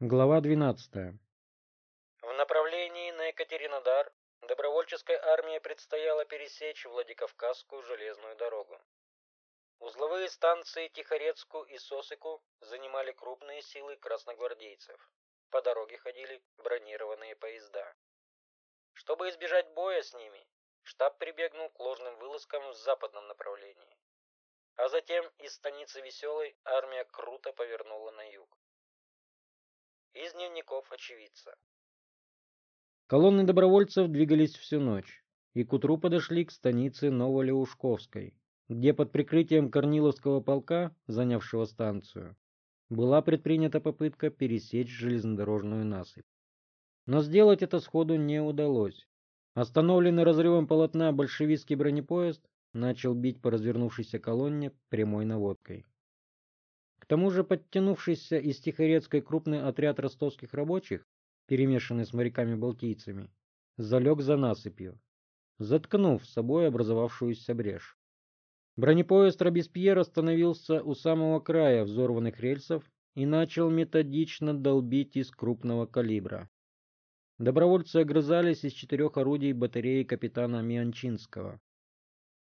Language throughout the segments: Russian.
Глава 12. В направлении на Екатеринодар добровольческой армии предстояло пересечь Владикавказскую железную дорогу. Узловые станции Тихорецку и Сосыку занимали крупные силы красногвардейцев. По дороге ходили бронированные поезда. Чтобы избежать боя с ними, штаб прибегнул к ложным вылазкам в западном направлении. А затем из станицы Веселой армия круто повернула на юг. Из дневников очевидца. Колонны добровольцев двигались всю ночь и к утру подошли к станице Новолеушковской, где под прикрытием Корниловского полка, занявшего станцию, была предпринята попытка пересечь железнодорожную насыпь. Но сделать это сходу не удалось. Остановленный разрывом полотна большевистский бронепоезд начал бить по развернувшейся колонне прямой наводкой. Тому же подтянувшийся из Тихорецкой крупный отряд ростовских рабочих, перемешанный с моряками-балтийцами, залег за насыпью, заткнув с собой образовавшуюся брешь. Бронепоезд Робеспьер остановился у самого края взорванных рельсов и начал методично долбить из крупного калибра. Добровольцы огрызались из четырех орудий батареи капитана Мианчинского.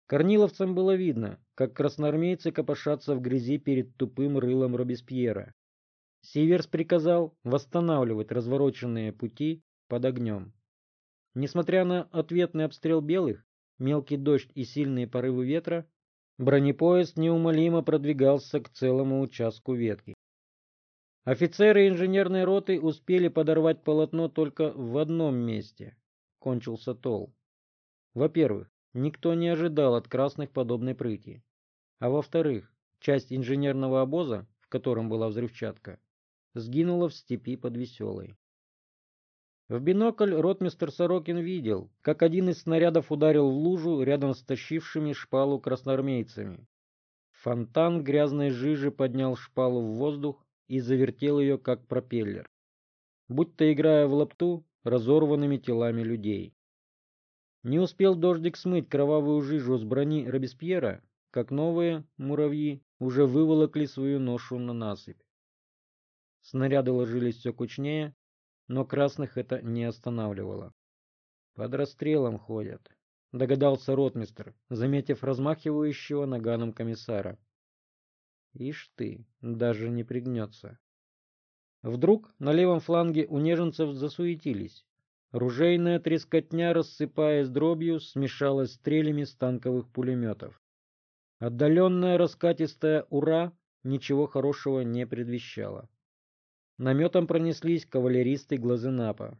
Корниловцам было видно, как красноармейцы копошатся в грязи перед тупым рылом Робеспьера. Сиверс приказал восстанавливать развороченные пути под огнем. Несмотря на ответный обстрел белых, мелкий дождь и сильные порывы ветра, бронепоезд неумолимо продвигался к целому участку ветки. Офицеры инженерной роты успели подорвать полотно только в одном месте. Кончился тол. Во-первых, Никто не ожидал от красных подобной прыти. А во-вторых, часть инженерного обоза, в котором была взрывчатка, сгинула в степи под Веселой. В бинокль ротмистер Сорокин видел, как один из снарядов ударил в лужу рядом с тащившими шпалу красноармейцами. Фонтан грязной жижи поднял шпалу в воздух и завертел ее, как пропеллер, будто играя в лапту разорванными телами людей. Не успел дождик смыть кровавую жижу с брони Робеспьера, как новые муравьи уже выволокли свою ношу на насыпь. Снаряды ложились все кучнее, но красных это не останавливало. Под расстрелом ходят, догадался ротмистр, заметив размахивающего наганом комиссара. Ишь ты, даже не пригнется. Вдруг на левом фланге у неженцев засуетились. Ружейная трескотня, рассыпаясь дробью, смешалась с стрелями с танковых пулеметов. Отдаленная раскатистая «Ура» ничего хорошего не предвещала. Наметом пронеслись кавалеристы Глазенапа.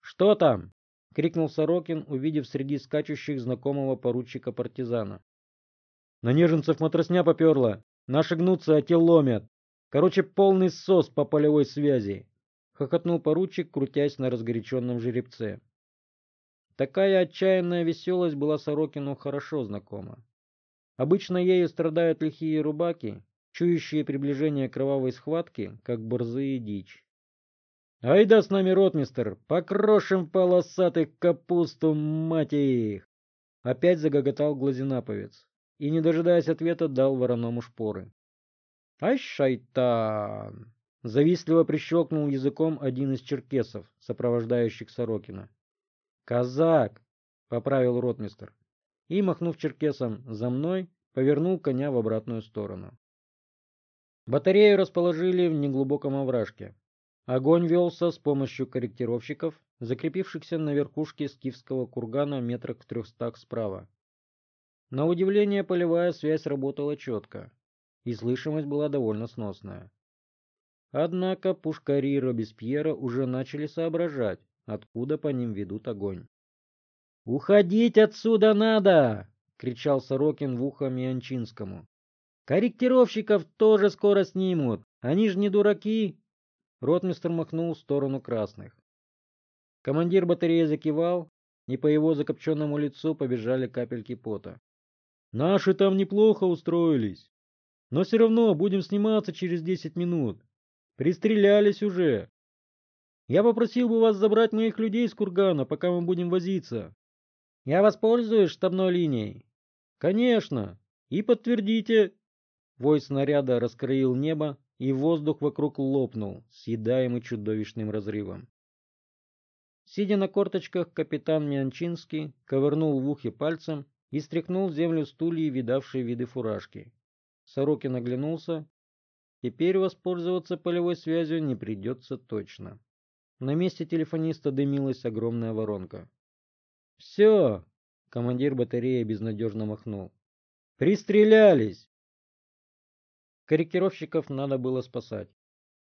«Что там?» — крикнул Сорокин, увидев среди скачущих знакомого поручика-партизана. «На неженцев матросня поперла. Наши гнутся, а те ломят. Короче, полный сос по полевой связи хохотнул поручик, крутясь на разгоряченном жеребце. Такая отчаянная веселость была Сорокину хорошо знакома. Обычно ею страдают лихие рубаки, чующие приближение кровавой схватки, как борзые дичь. «Айда с нами, ротмистер! Покрошим полосатых капусту, мать их!» Опять загоготал глазинаповец и, не дожидаясь ответа, дал вороному шпоры. «Ай, шайтан!» Завистливо прищелкнул языком один из черкесов, сопровождающих Сорокина. «Казак!» — поправил ротмистр. И, махнув черкесом за мной, повернул коня в обратную сторону. Батарею расположили в неглубоком овражке. Огонь велся с помощью корректировщиков, закрепившихся на верхушке скифского кургана метрах в трехстах справа. На удивление полевая связь работала четко, и слышимость была довольно сносная. Однако пушкари Робеспьера уже начали соображать, откуда по ним ведут огонь. «Уходить отсюда надо!» — кричал Сорокин в ухо Мианчинскому. «Корректировщиков тоже скоро снимут, они же не дураки!» Ротмистр махнул в сторону красных. Командир батареи закивал, и по его закопченному лицу побежали капельки пота. «Наши там неплохо устроились, но все равно будем сниматься через десять минут. Пристрелялись уже. Я попросил бы вас забрать моих людей с кургана, пока мы будем возиться. Я воспользуюсь штабной линией? Конечно. И подтвердите. Вой снаряда раскроил небо, и воздух вокруг лопнул, съедаемый чудовищным разрывом. Сидя на корточках, капитан Мианчинский ковырнул в ухе пальцем и стряхнул землю стулья, видавшие виды фуражки. Сорокин оглянулся. Теперь воспользоваться полевой связью не придется точно. На месте телефониста дымилась огромная воронка. «Все!» — командир батареи безнадежно махнул. «Пристрелялись!» Корректировщиков надо было спасать.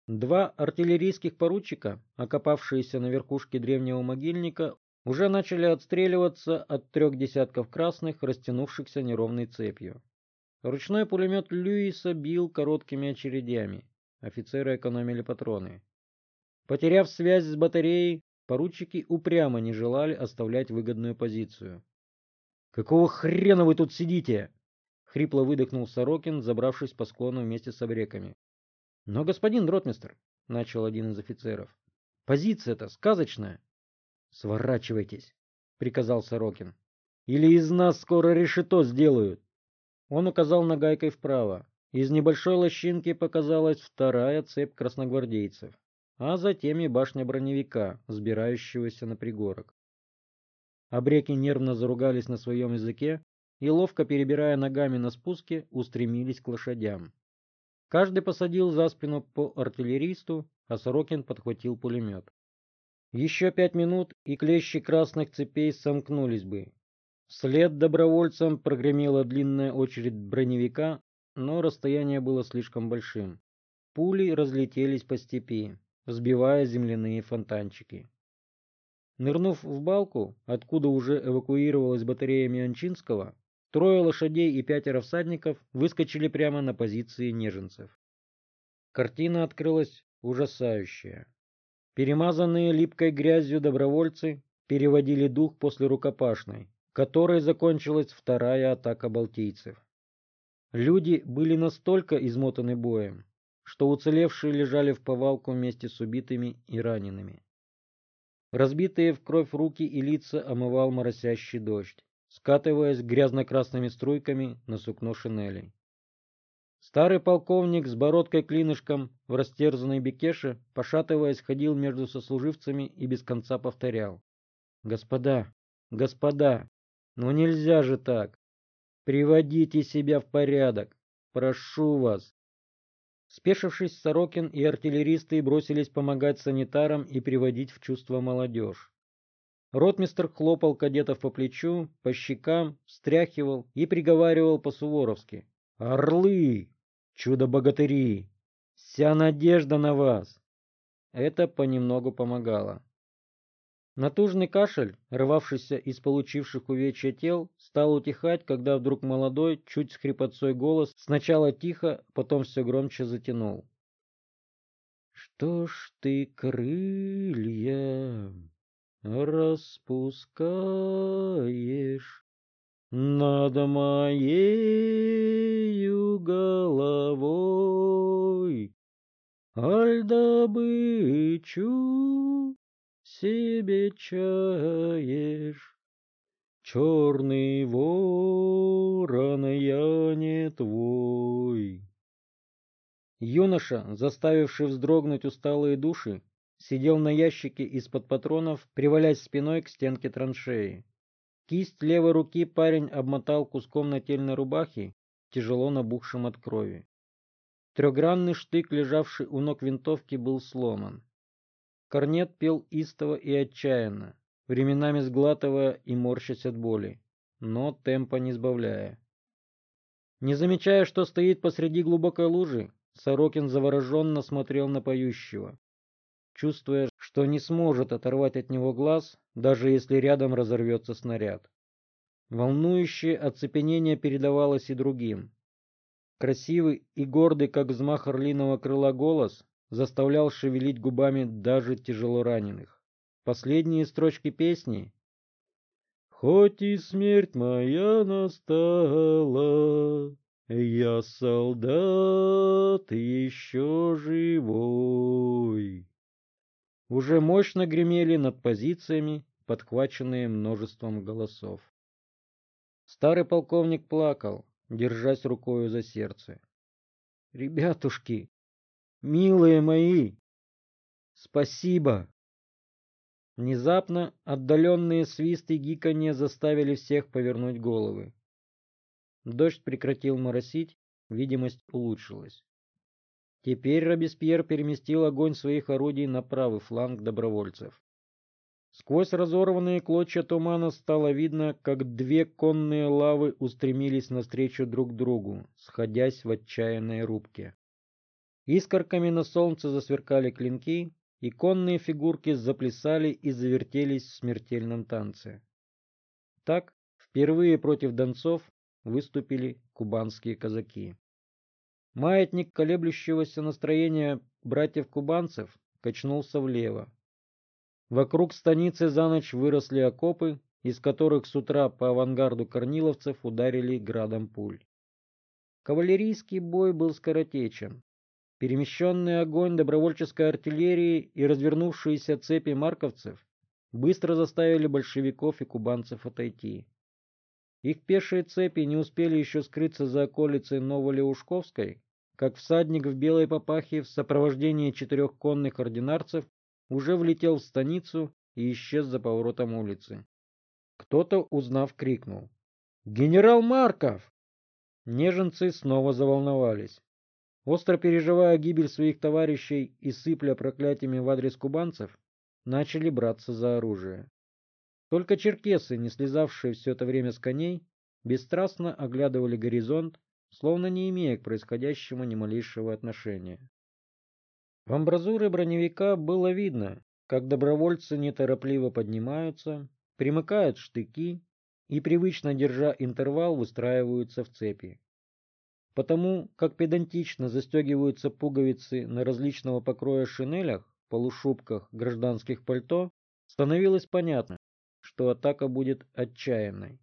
Два артиллерийских поручика, окопавшиеся на верхушке древнего могильника, уже начали отстреливаться от трех десятков красных, растянувшихся неровной цепью. Ручной пулемет Льюиса бил короткими очередями. Офицеры экономили патроны. Потеряв связь с батареей, поручики упрямо не желали оставлять выгодную позицию. «Какого хрена вы тут сидите?» — хрипло выдохнул Сорокин, забравшись по склону вместе с обреками. Но, господин ротмистр, — начал один из офицеров, — позиция-то сказочная. — Сворачивайтесь, — приказал Сорокин. — Или из нас скоро решето сделают. Он указал нагайкой вправо. Из небольшой лощинки показалась вторая цепь красногвардейцев, а затем и башня броневика, сбирающегося на пригорок. Обреки нервно заругались на своем языке и, ловко перебирая ногами на спуске, устремились к лошадям. Каждый посадил за спину по артиллеристу, а Сорокин подхватил пулемет. Еще пять минут, и клещи красных цепей сомкнулись бы. Вслед добровольцам прогремела длинная очередь броневика, но расстояние было слишком большим. Пули разлетелись по степи, сбивая земляные фонтанчики. Нырнув в балку, откуда уже эвакуировалась батарея Мианчинского, Трое лошадей и пятеро всадников выскочили прямо на позиции неженцев. Картина открылась ужасающая. Перемазанные липкой грязью добровольцы переводили дух после рукопашной, которой закончилась вторая атака балтийцев. Люди были настолько измотаны боем, что уцелевшие лежали в повалку вместе с убитыми и ранеными. Разбитые в кровь руки и лица омывал моросящий дождь скатываясь грязно-красными струйками на сукно шинелей. Старый полковник с бородкой-клинышком в растерзанной бекеше, пошатываясь, ходил между сослуживцами и без конца повторял. «Господа, господа, ну нельзя же так! Приводите себя в порядок! Прошу вас!» Спешившись, Сорокин и артиллеристы бросились помогать санитарам и приводить в чувство молодежь. Ротмистр хлопал кадетов по плечу, по щекам, встряхивал и приговаривал по-суворовски. «Орлы! Чудо-богатыри! Вся надежда на вас!» Это понемногу помогало. Натужный кашель, рвавшийся из получивших увечья тел, стал утихать, когда вдруг молодой, чуть с хрипотцой голос сначала тихо, потом все громче затянул. «Что ж ты, крылья, распускаешь над моею головой, Аль добычу себе чаешь. Черный ворон, я не твой. Юноша, заставивший вздрогнуть усталые души, сидел на ящике из-под патронов, привалясь спиной к стенке траншеи. Кисть левой руки парень обмотал куском нательной рубахи, тяжело набухшим от крови. Трехгранный штык, лежавший у ног винтовки, был сломан. Корнет пел истово и отчаянно, временами сглатывая и морщась от боли, но темпа не сбавляя. Не замечая, что стоит посреди глубокой лужи, Сорокин завороженно смотрел на поющего чувствуя, что не сможет оторвать от него глаз, даже если рядом разорвется снаряд. Волнующее оцепенение передавалось и другим. Красивый и гордый, как взмах орлиного крыла голос, заставлял шевелить губами даже тяжело раненых. Последние строчки песни Хоть и смерть моя настала, я солдат еще живой уже мощно гремели над позициями, подхваченные множеством голосов. Старый полковник плакал, держась рукою за сердце. «Ребятушки, милые мои! Спасибо!» Внезапно отдаленные свисты гиканье заставили всех повернуть головы. Дождь прекратил моросить, видимость улучшилась. Теперь Робеспьер переместил огонь своих орудий на правый фланг добровольцев. Сквозь разорванные клочья тумана стало видно, как две конные лавы устремились навстречу друг другу, сходясь в отчаянной рубке. Искорками на солнце засверкали клинки, и конные фигурки заплясали и завертелись в смертельном танце. Так впервые против донцов выступили кубанские казаки. Маятник колеблющегося настроения братьев-кубанцев качнулся влево. Вокруг станицы за ночь выросли окопы, из которых с утра по авангарду корниловцев ударили градом пуль. Кавалерийский бой был скоротечен. Перемещенный огонь добровольческой артиллерии и развернувшиеся цепи марковцев быстро заставили большевиков и кубанцев отойти. Их пешие цепи не успели еще скрыться за околицей Новолеушковской, как всадник в белой папахе в сопровождении четырех конных ординарцев уже влетел в станицу и исчез за поворотом улицы. Кто-то, узнав, крикнул. «Генерал Марков!» Неженцы снова заволновались. Остро переживая гибель своих товарищей и сыпля проклятиями в адрес кубанцев, начали браться за оружие. Только черкесы, не слезавшие все это время с коней, бесстрастно оглядывали горизонт, словно не имея к происходящему ни малейшего отношения. В амбразуре броневика было видно, как добровольцы неторопливо поднимаются, примыкают штыки и, привычно держа интервал, выстраиваются в цепи. Потому как педантично застегиваются пуговицы на различного покроя шинелях, полушубках, гражданских пальто, становилось понятно, что атака будет отчаянной.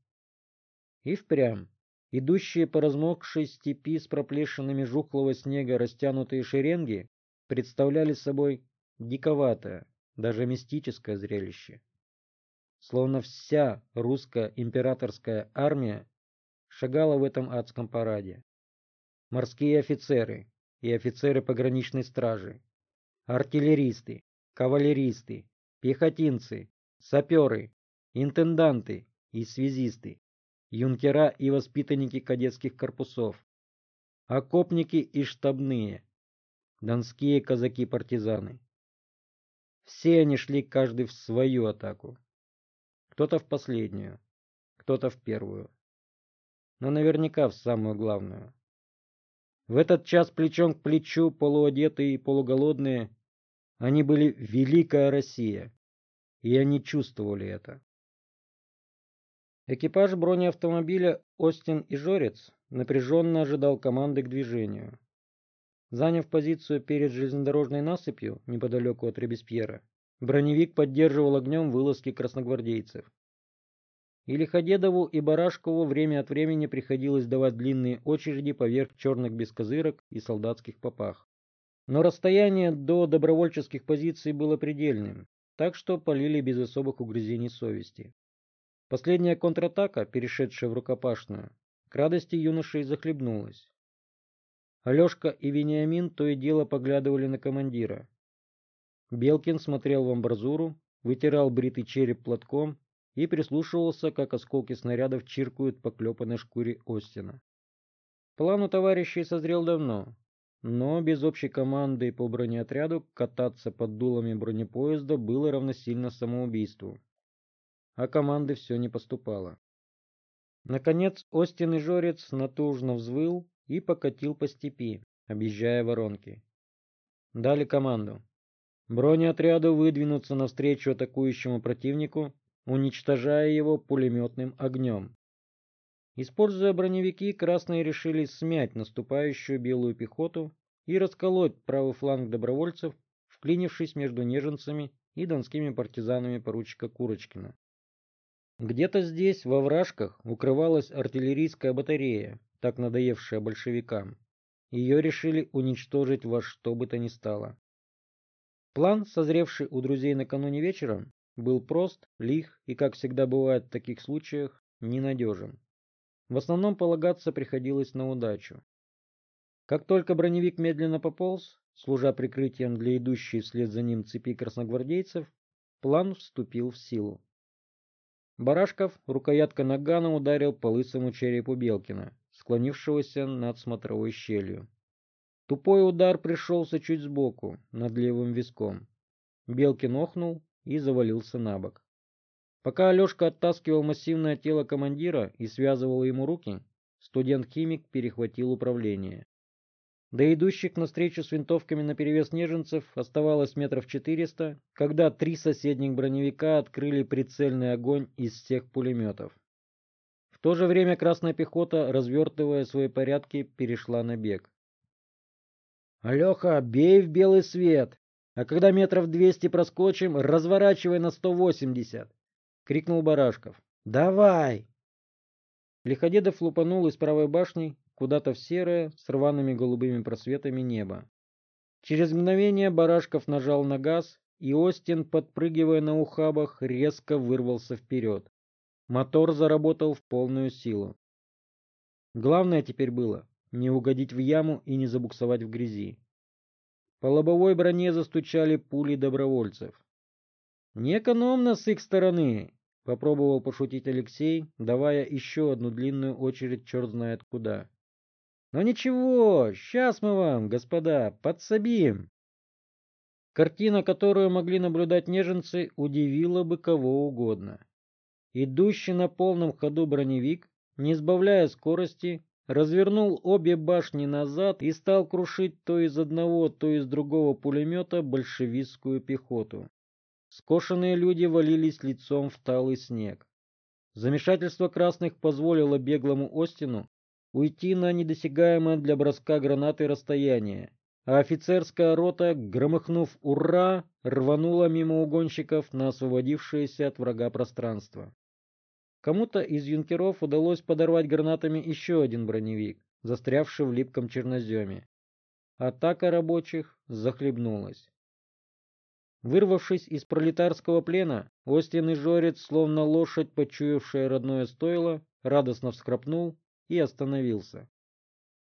И впрямь, идущие по размокшей степи с проплешинами жухлого снега растянутые шеренги представляли собой диковатое, даже мистическое зрелище. Словно вся русская императорская армия шагала в этом адском параде морские офицеры и офицеры пограничной стражи, артиллеристы, кавалеристы, пехотинцы, саперы, интенданты и связисты, юнкера и воспитанники кадетских корпусов, окопники и штабные, донские казаки-партизаны. Все они шли каждый в свою атаку. Кто-то в последнюю, кто-то в первую. Но наверняка в самую главную. В этот час плечом к плечу, полуодетые и полуголодные, они были Великая Россия, и они чувствовали это. Экипаж бронеавтомобиля «Остин» и «Жорец» напряженно ожидал команды к движению. Заняв позицию перед железнодорожной насыпью, неподалеку от Ребеспьера, броневик поддерживал огнем вылазки красногвардейцев. И Лиходедову и Барашкову время от времени приходилось давать длинные очереди поверх черных бескозырок и солдатских попах. Но расстояние до добровольческих позиций было предельным, так что полили без особых угрызений совести. Последняя контратака, перешедшая в рукопашную, к радости юношей захлебнулась. Алешка и Вениамин то и дело поглядывали на командира. Белкин смотрел в амбразуру, вытирал бритый череп платком и прислушивался, как осколки снарядов чиркают по клепанной шкуре Остина. План у товарищей созрел давно, но без общей команды по бронеотряду кататься под дулами бронепоезда было равносильно самоубийству. А команды все не поступало. Наконец Остин и Жорец натужно взвыл и покатил по степи, объезжая воронки. Дали команду. Бронеотряду выдвинуться навстречу атакующему противнику уничтожая его пулеметным огнем. Используя броневики, красные решили смять наступающую белую пехоту и расколоть правый фланг добровольцев, вклинившись между неженцами и донскими партизанами поручика Курочкина. Где-то здесь, во вражках, укрывалась артиллерийская батарея, так надоевшая большевикам. Ее решили уничтожить во что бы то ни стало. План, созревший у друзей накануне вечером, был прост, лих и, как всегда бывает в таких случаях, ненадежен. В основном полагаться приходилось на удачу. Как только броневик медленно пополз, служа прикрытием для идущей вслед за ним цепи красногвардейцев, план вступил в силу. Барашков рукоятка нагана ударил по лысому черепу Белкина, склонившегося над смотровой щелью. Тупой удар пришелся чуть сбоку, над левым виском. Белкин охнул и завалился на бок. Пока Алешка оттаскивал массивное тело командира и связывал ему руки, студент-химик перехватил управление. До идущих навстречу с винтовками наперевес неженцев оставалось метров четыреста, когда три соседних броневика открыли прицельный огонь из всех пулеметов. В то же время красная пехота, развертывая свои порядки, перешла на бег. «Алеха, бей в белый свет! А когда метров двести проскочим, разворачивай на сто восемьдесят!» — крикнул Барашков. «Давай!» Лиходедов лупанул из правой башни куда-то в серое с рваными голубыми просветами небо. Через мгновение Барашков нажал на газ, и Остин, подпрыгивая на ухабах, резко вырвался вперед. Мотор заработал в полную силу. Главное теперь было не угодить в яму и не забуксовать в грязи. По лобовой броне застучали пули добровольцев. Не экономно с их стороны, попробовал пошутить Алексей, давая еще одну длинную очередь черт знает куда. Но ничего, сейчас мы вам, господа, подсобим. Картина, которую могли наблюдать неженцы, удивила бы кого угодно. Идущий на полном ходу броневик, не сбавляя скорости, развернул обе башни назад и стал крушить то из одного, то из другого пулемета большевистскую пехоту. Скошенные люди валились лицом в талый снег. Замешательство красных позволило беглому Остину уйти на недосягаемое для броска гранаты расстояние, а офицерская рота, громыхнув «Ура!», рванула мимо угонщиков на освободившееся от врага пространство. Кому-то из юнкеров удалось подорвать гранатами еще один броневик, застрявший в липком черноземе. Атака рабочих захлебнулась. Вырвавшись из пролетарского плена, Остин Жорец, словно лошадь, почуявшая родное стойло, радостно вскрапнул и остановился.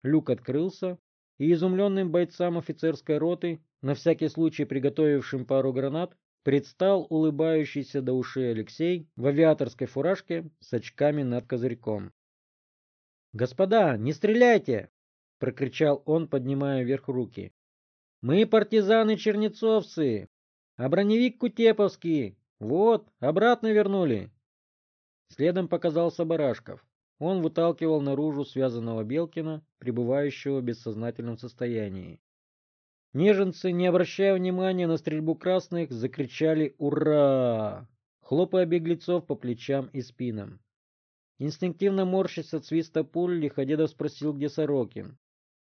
Люк открылся, и изумленным бойцам офицерской роты, на всякий случай приготовившим пару гранат, предстал улыбающийся до ушей Алексей в авиаторской фуражке с очками над козырьком. «Господа, не стреляйте!» — прокричал он, поднимая вверх руки. «Мы партизаны-чернецовцы, а броневик Кутеповский. Вот, обратно вернули!» Следом показался Барашков. Он выталкивал наружу связанного Белкина, пребывающего в бессознательном состоянии. Неженцы, не обращая внимания на стрельбу красных, закричали «Ура!», хлопая беглецов по плечам и спинам. Инстинктивно морщась от свиста пуль, Лиходедов спросил, где Сорокин.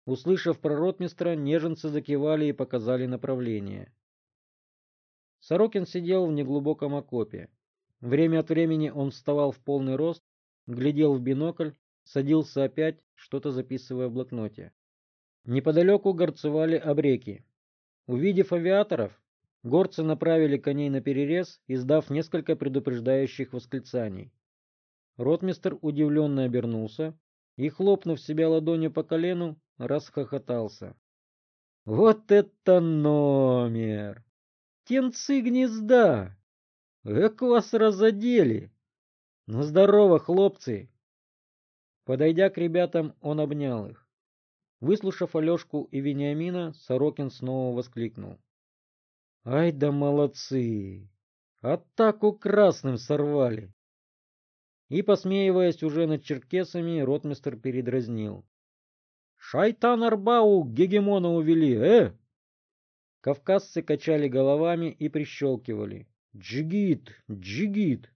Услышав про ротмистра, неженцы закивали и показали направление. Сорокин сидел в неглубоком окопе. Время от времени он вставал в полный рост глядел в бинокль, садился опять, что-то записывая в блокноте. Неподалеку горцевали обреки. Увидев авиаторов, горцы направили коней на перерез, издав несколько предупреждающих восклицаний. Ротмистер удивленно обернулся и, хлопнув себя ладонью по колену, расхохотался. «Вот это номер! Тенцы гнезда! Эк вас разодели!» «Ну здорово, хлопцы!» Подойдя к ребятам, он обнял их. Выслушав Алешку и Вениамина, Сорокин снова воскликнул. «Ай да молодцы! Атаку красным сорвали!» И, посмеиваясь уже над черкесами, ротмистр передразнил. «Шайтан Арбау гегемона увели, э!» Кавказцы качали головами и прищелкивали. «Джигит! Джигит!»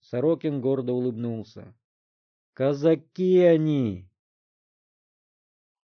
Сорокин гордо улыбнулся. «Казаки они!